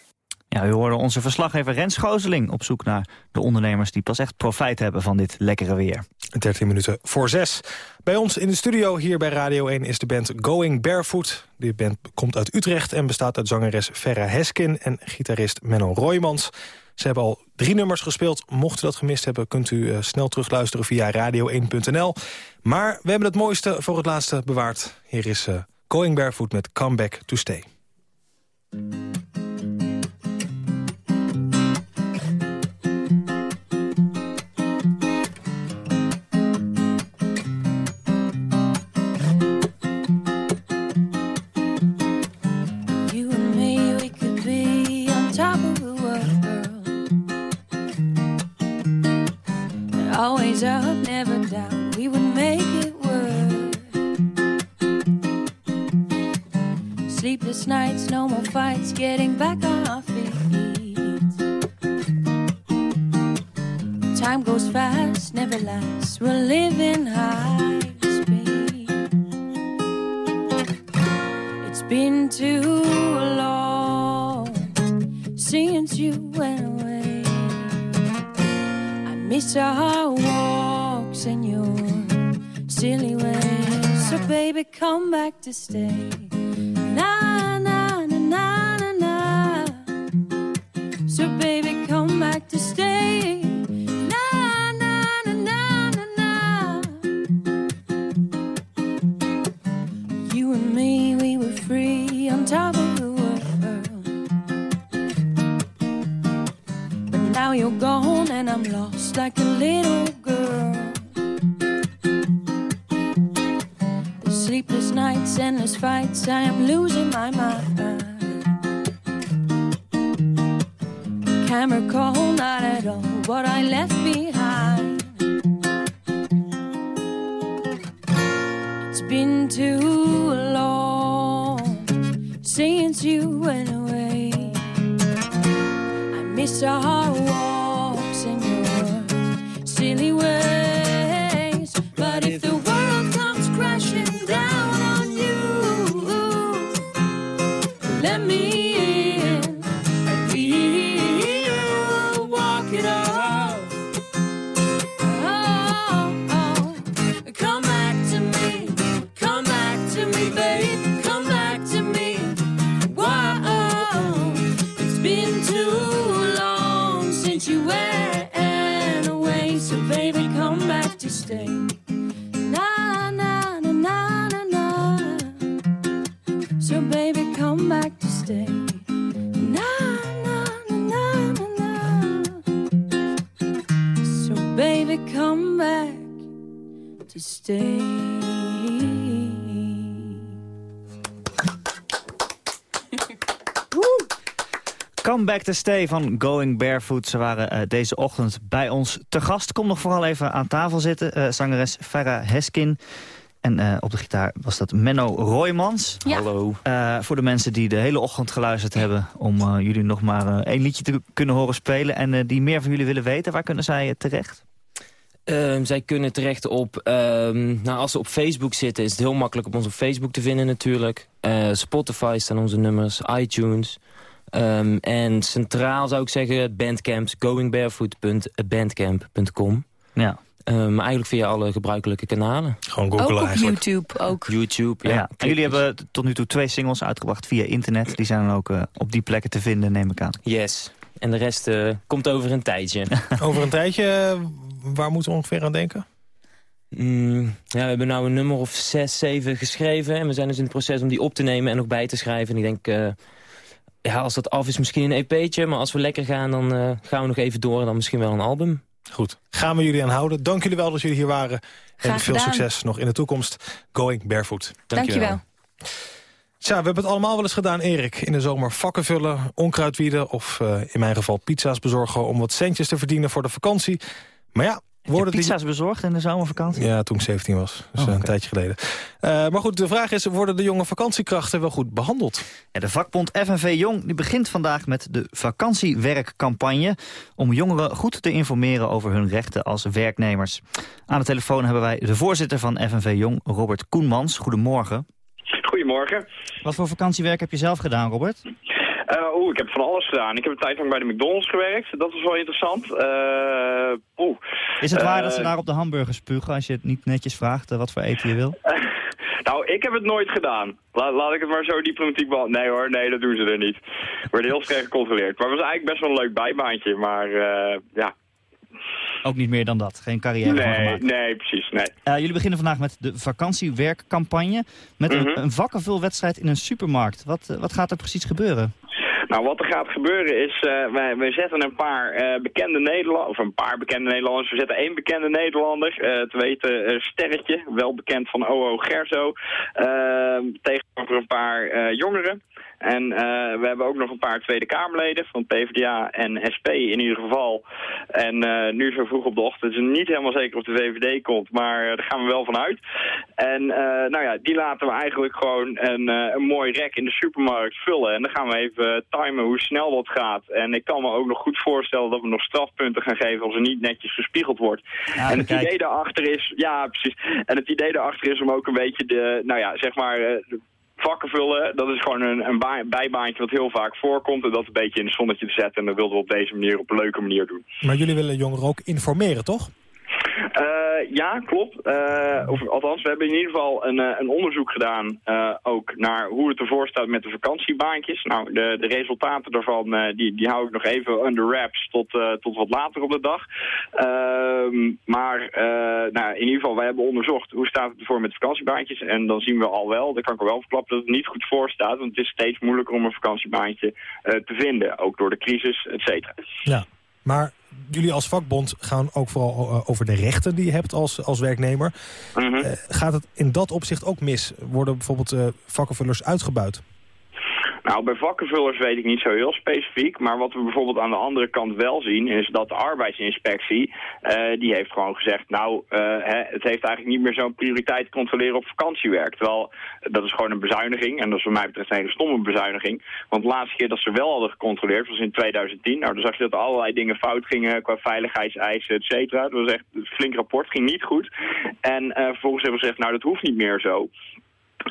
Ja, u hoorde onze verslaggever Rens Gooseling op zoek naar de ondernemers die pas echt profijt hebben van dit lekkere weer. 13 minuten voor 6. Bij ons in de studio hier bij Radio 1 is de band Going Barefoot. Die band komt uit Utrecht en bestaat uit zangeres Vera Heskin en gitarist Menno Roymans. Ze hebben al drie nummers gespeeld. Mocht u dat gemist hebben, kunt u uh, snel terugluisteren via radio1.nl. Maar we hebben het mooiste voor het laatste bewaard. Hier is uh, Going Barefoot met Come Back to Stay. Getting back since you went away. I miss our To Stay van Going Barefoot. Ze waren eh, deze ochtend bij ons te gast. Kom nog vooral even aan tafel zitten. Eh, zangeres Farah Heskin. En eh, op de gitaar was dat Menno Roymans. Hallo. Eh, voor de mensen die de hele ochtend geluisterd hebben... om eh, jullie nog maar eh, één liedje te kunnen horen spelen... en eh, die meer van jullie willen weten, waar kunnen zij terecht? Ehm, zij kunnen terecht op... ehm, nou, als ze op Facebook zitten is het heel makkelijk op onze Facebook te vinden natuurlijk. Eh, Spotify staan onze nummers, iTunes. Ehm, en centraal zou ik zeggen Bandcamps, goingbarefoot.bandcamp.com. Ja. Ehm, maar eigenlijk via alle gebruikelijke kanalen. Gewoon Ook op YouTube ook. YouTube, Ja. ja. En jullie hebben tot nu toe twee singles uitgebracht via internet. Die zijn dan ook eh, op die plekken te vinden, neem ik aan. Yes. En de rest eh, komt over een tijdje. <laughs> Over een tijdje, eh, waar moeten we ongeveer aan denken? Mm, ja, we hebben nou een nummer of zes, zeven geschreven. En we zijn dus in het proces om die op te nemen en nog bij te schrijven. En ik denk, eh, ja, als dat af is misschien een EP'tje. Maar als we lekker gaan, dan eh, gaan we nog even door. En dan misschien wel een album. Goed, gaan we jullie aan houden. Dank jullie wel dat jullie hier waren. en Graag veel gedaan. succes nog in de toekomst. Going barefoot. Dankjewel. Tja, we hebben het allemaal wel eens gedaan, Erik. In de zomer vakken vullen, onkruid wieden... of eh, in mijn geval pizza's bezorgen om wat centjes te verdienen voor de vakantie. Maar ja, worden die... Pizza's bezorgd in de zomervakantie? Ja, toen ik 17 was. Dus Oh, een oké. tijdje geleden. Eh, maar goed, de vraag is, worden de jonge vakantiekrachten wel goed behandeld? Ja, de vakbond FNV Jong die begint vandaag met de vakantiewerkcampagne... om jongeren goed te informeren over hun rechten als werknemers. Aan de telefoon hebben wij de voorzitter van FNV Jong, Robert Koenmans. Goedemorgen. Goedemorgen. Wat voor vakantiewerk heb je zelf gedaan, Robert? Eh, Oeh, ik heb van alles gedaan. Ik heb een tijd lang bij de McDonald's gewerkt. Dat was wel interessant. Eh, Oeh. Is het waar Eh, dat ze daar op de hamburger spugen... als je het niet netjes vraagt eh, wat voor eten je wil? <laughs> Nou, ik heb het nooit gedaan. La- laat ik het maar zo diplomatiek behandelen. Nee hoor, nee, dat doen ze er niet. We werden heel streng gecontroleerd. Maar het was eigenlijk best wel een leuk bijbaantje. Maar eh, ja, Ook niet meer dan dat. Geen carrière van nee, gemaakt. nee, precies, nee. Eh, jullie beginnen vandaag met de vakantiewerkcampagne. Met een, Mhm. een vakkenvulwedstrijd in een supermarkt. Wat, eh, wat gaat er precies gebeuren? Nou, wat er gaat gebeuren is, eh, wij, wij zetten een paar bekende Nederlanders, of een paar bekende Nederlanders, we zetten één bekende Nederlander, eh te weten Sterretje, wel bekend van OO Gerzo, tegenover een paar jongeren. En eh, we hebben ook nog een paar Tweede Kamerleden van PvdA en SP in ieder geval. En eh, nu zo vroeg op de ochtend is niet helemaal zeker of de VVD komt, maar daar gaan we wel van uit. En nou ja, die laten we eigenlijk gewoon een, een mooi rek in de supermarkt vullen. En dan gaan we even timen hoe snel dat gaat. En ik kan me ook nog goed voorstellen dat we nog strafpunten gaan geven als er niet netjes gespiegeld wordt. en het idee daarachter is, ja precies, en het idee daarachter is om ook een beetje de, nou ja, zeg maar... de vakken vullen, dat is gewoon een, een ba- bijbaantje wat heel vaak voorkomt. En dat een beetje in het zonnetje te zetten. En dat wilden we op deze manier, op een leuke manier doen. Maar jullie willen jongeren ook informeren, toch? Uh, ja, klopt. Of, althans, we hebben in ieder geval een, uh, een onderzoek gedaan ook naar hoe het ervoor staat met de vakantiebaantjes. Nou, de, de resultaten daarvan die, die hou ik nog even under wraps tot, tot wat later op de dag. Ehm, maar nou, in ieder geval, wij hebben onderzocht hoe staat het ervoor met vakantiebaantjes. En dan zien we al wel, daar kan ik wel verklappen, dat het niet goed voor staat. Want het is steeds moeilijker om een vakantiebaantje te vinden. Ook door de crisis, et cetera. Ja, maar jullie als vakbond gaan ook vooral over de rechten die je hebt als, als werknemer. Mhm. Uh, gaat het in dat opzicht ook mis? Worden bijvoorbeeld uh, vakkenvullers uitgebuit? Nou, bij vakkenvullers weet ik niet zo heel specifiek. Maar wat we bijvoorbeeld aan de andere kant wel zien... is dat de arbeidsinspectie, uh, die heeft gewoon gezegd... nou, hè, het heeft eigenlijk niet meer zo'n prioriteit controleren op vakantiewerk. Terwijl, dat is gewoon een bezuiniging. En dat is wat mij betreft een hele stomme bezuiniging. Want de laatste keer dat ze wel hadden gecontroleerd was in 2010. Nou, dan zag je dat er allerlei dingen fout gingen qua veiligheidseisen, et cetera. Dat was echt een flink rapport, ging niet goed. En uh, vervolgens hebben we gezegd, nou, dat hoeft niet meer zo.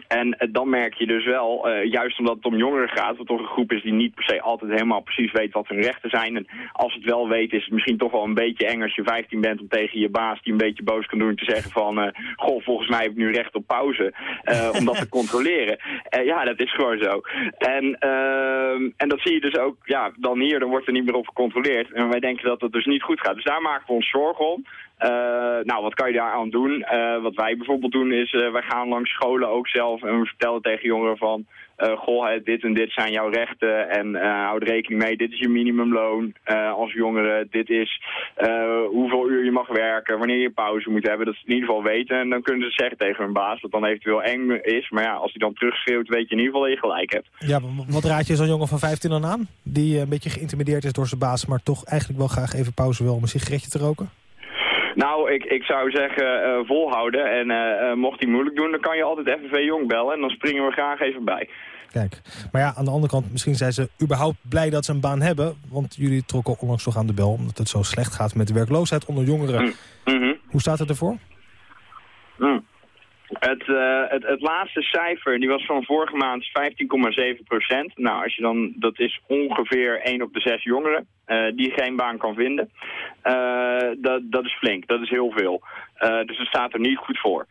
En uh, dan merk je dus wel, uh, juist omdat het om jongeren gaat, wat toch een groep is die niet per se altijd helemaal precies weet wat hun rechten zijn. En als het wel weet, is het misschien toch wel een beetje eng als je 15 bent om tegen je baas die een beetje boos kan doen te zeggen van, uh, goh, volgens mij heb ik nu recht op pauze, om dat te <laughs> controleren. ja, dat is gewoon zo. En, ehm, en dat zie je dus ook, ja, dan hier, dan wordt er niet meer op gecontroleerd. En wij denken dat dat dus niet goed gaat. Dus daar maken we ons zorgen om. Uh, nou, wat kan je daar aan doen? Uh, wat wij bijvoorbeeld doen is, uh, wij gaan langs scholen ook zelf en we vertellen tegen jongeren van, goh, dit en dit zijn jouw rechten en houd rekening mee, dit is je minimumloon als jongere, dit is hoeveel uur je mag werken, wanneer je pauze moet hebben, dat ze in ieder geval weten en dan kunnen ze zeggen tegen hun baas, wat dan eventueel eng is, maar ja, als hij dan terugschreeuwt, weet je in ieder geval dat je gelijk hebt. Ja, wat raad je zo'n jongen van 15 dan aan, die een beetje geïntimideerd is door zijn baas, maar toch eigenlijk wel graag even pauze wil om een sigaretje te roken? Nou, ik, ik zou zeggen uh, volhouden. En uh, mocht hij moeilijk doen, dan kan je altijd FNV Jong bellen. En dan springen we graag even bij. Kijk, maar ja, aan de andere kant, misschien zijn ze überhaupt blij dat ze een baan hebben. Want jullie trokken onlangs toch aan de bel, omdat het zo slecht gaat met de werkloosheid onder jongeren. Mm -hmm. Hoe staat het ervoor? Mm. Het, uh, het, het laatste cijfer, die was van vorige maand 15,7 procent. Nou, als je dan, dat is ongeveer 1 op de 6 jongeren uh, die geen baan kan vinden. Uh, dat, dat is flink, dat is heel veel. dus het staat er niet goed voor.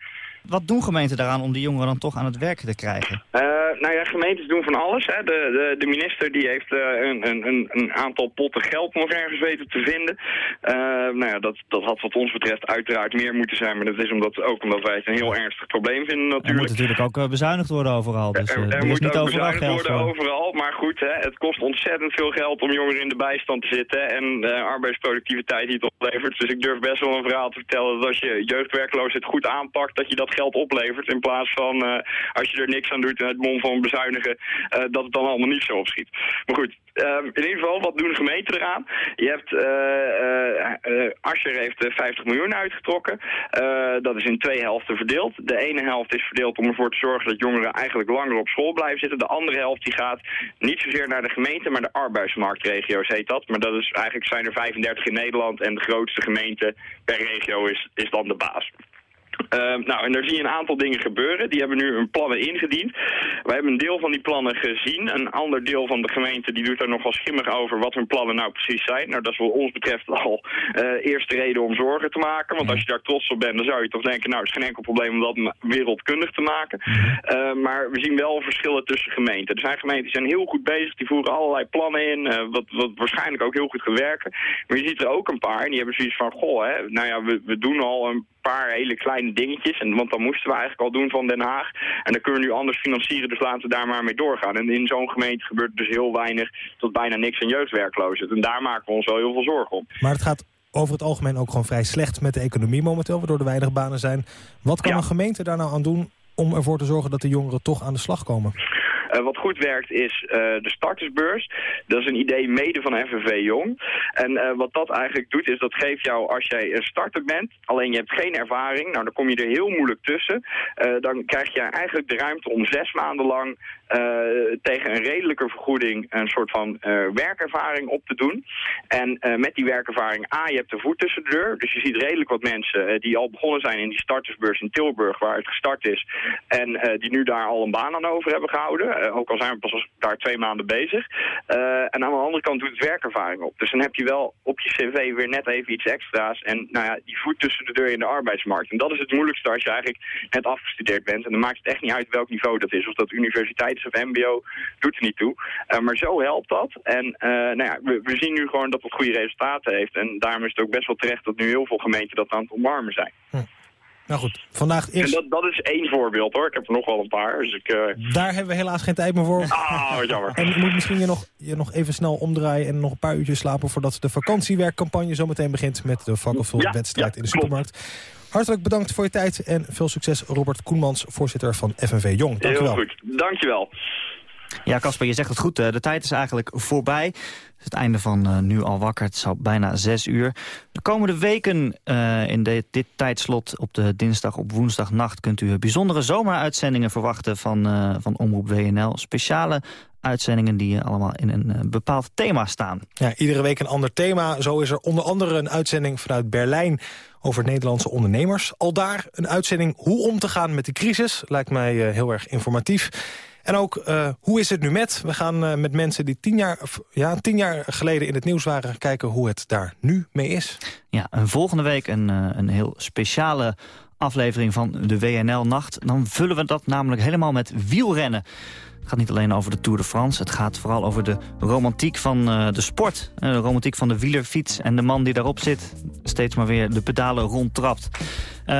Wat doen gemeenten daaraan om die jongeren dan toch aan het werk te krijgen? Uh, nou ja, gemeentes doen van alles. Hè. De, de, de minister die heeft uh, een, een, een aantal potten geld nog ergens weten te vinden. Uh, nou ja, dat, dat had wat ons betreft uiteraard meer moeten zijn. Maar dat is omdat, ook omdat wij het een heel ernstig probleem vinden natuurlijk. Er moet natuurlijk ook bezuinigd worden overal. Dus, er, er, er moet niet ook bezuinigd worden voor. overal. Maar goed, hè, het kost ontzettend veel geld om jongeren in de bijstand te zitten. En arbeidsproductiviteit niet oplevert. Dus ik durf best wel een verhaal te vertellen dat als je jeugdwerkloosheid goed aanpakt, dat je dat geld oplevert. In plaats van, uh, als je er niks aan doet en het van bezuinigen, uh, dat het dan allemaal niet zo opschiet. Maar goed, uh, in ieder geval, wat doen de gemeenten eraan? Je hebt, Ascher heeft 50 miljoen uitgetrokken. dat is in twee helften verdeeld. De ene helft is verdeeld om ervoor te zorgen dat jongeren eigenlijk langer op school blijven zitten. De andere helft die gaat niet zozeer naar de gemeente, maar de arbeidsmarktregio's heet dat. Maar dat is eigenlijk zijn er 35 in Nederland en de grootste gemeente per regio is, is dan de baas. Uh, nou, en daar zie je een aantal dingen gebeuren. Die hebben nu hun plannen ingediend. Wij hebben een deel van die plannen gezien. Een ander deel van de gemeente die doet daar nogal schimmig over wat hun plannen nou precies zijn. Nou, dat is wat ons betreft <laughs> al uh, eerste reden om zorgen te maken. Want als je daar trots op bent, dan zou je toch denken, nou, het is geen enkel probleem om dat wereldkundig te maken. Uh, maar we zien wel verschillen tussen gemeenten. Er zijn gemeenten die zijn heel goed bezig, die voeren allerlei plannen in, uh, wat, wat waarschijnlijk ook heel goed gaat werken. Maar je ziet er ook een paar en die hebben zoiets van, goh, hè, nou ja, we, we doen al een paar hele kleine dingetjes. En, want dan moesten we eigenlijk al doen van Den Haag. En dan kunnen we nu anders financieren, dus laten we daar maar mee doorgaan. En in zo'n gemeente gebeurt dus heel weinig tot bijna niks aan jeugdwerkloosheid. En daar maken we ons wel heel veel zorgen om. Maar het gaat over het algemeen ook gewoon vrij slecht met de economie momenteel, waardoor er weinig banen zijn. Wat kan Ja. een gemeente daar nou aan doen om ervoor te zorgen dat de jongeren toch aan de slag komen? Eh, wat goed werkt is eh, de startersbeurs. Dat is een idee mede van FNV Jong. En eh, wat dat eigenlijk doet is dat geeft jou als jij een starter bent, alleen je hebt geen ervaring, nou dan kom je er heel moeilijk tussen. Dan krijg je eigenlijk de ruimte om zes maanden lang tegen een redelijke vergoeding een soort van eh, werkervaring op te doen. En eh, met die werkervaring, A, je hebt de voet tussen de deur. Dus je ziet redelijk wat mensen eh, die al begonnen zijn in die startersbeurs in Tilburg, waar het gestart is. En eh, die nu daar al een baan aan over hebben gehouden. Eh, ook al zijn we pas daar twee maanden bezig. Eh, en aan de andere kant doet het werkervaring op. Dus dan heb je wel op je cv weer net even iets extra's. En nou ja, die voet tussen de deur in de arbeidsmarkt. En dat is het moeilijkste als je eigenlijk net afgestudeerd bent. En dan maakt het echt niet uit welk niveau dat is. Of dat universiteit is of mbo, doet er niet toe. Eh, maar zo helpt dat. En eh, nou ja, we, we zien nu gewoon dat het goede resultaten heeft. En daarom is het ook best wel terecht dat nu heel veel gemeenten dat aan het omarmen zijn. Nou goed, vandaag eerst... En dat, dat is één voorbeeld hoor. Ik heb er nog wel een paar. Dus ik, eh, Daar hebben we helaas geen tijd meer voor. Ah, jammer. En je moet misschien je nog, je nog even snel omdraaien en nog een paar uurtjes slapen... voordat de vakantiewerkcampagne zometeen begint met de vakkenvulwedstrijd Ja, in de klopt. Hartelijk bedankt voor je tijd en veel succes Robert Koenmans, voorzitter van FNV Jong. Dank Heel wel. goed. Dankjewel. Ja, Casper, je zegt het goed. eh, De tijd is eigenlijk voorbij. Het is het einde van eh, Nu al wakker. Het is al bijna zes uur. De komende weken eh, in de- dit tijdslot op de dinsdag op woensdagnacht... kunt u bijzondere zomeruitzendingen verwachten van, eh, van Omroep WNL. Speciale uitzendingen die allemaal in een bepaald thema staan. Ja, iedere week een ander thema. Zo is er onder andere een uitzending vanuit Berlijn over Nederlandse ondernemers. Al daar een uitzending hoe om te gaan met de crisis. Lijkt mij eh, heel erg informatief. En ook eh, hoe is het nu met? We gaan eh, met mensen die tien jaar, ja, tien jaar geleden in het nieuws waren... kijken hoe het daar nu mee is. Ja, en volgende week een, een heel speciale aflevering van de WNL-nacht. Dan vullen we dat namelijk helemaal met wielrennen. Het gaat niet alleen over de Tour de France. Het gaat vooral over de romantiek van eh, de sport. Eh, de romantiek van de wielerfiets. En de man die daarop zit, steeds maar weer de pedalen rondtrapt. Eh,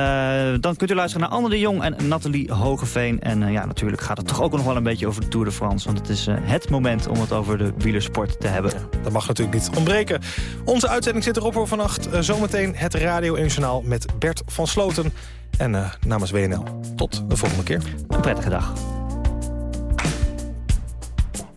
dan kunt u luisteren naar Anne de Jong en Nathalie Hogeveen. En ja, natuurlijk gaat het toch ook nog wel een beetje over de Tour de France. Want het is het moment om het over de wielersport te hebben. Dat mag natuurlijk niet ontbreken. Onze uitzending zit erop voor vannacht. Zometeen het Radio 1 Journaal met Bert van Sloten. En namens WNL. Tot de volgende keer. Een prettige dag.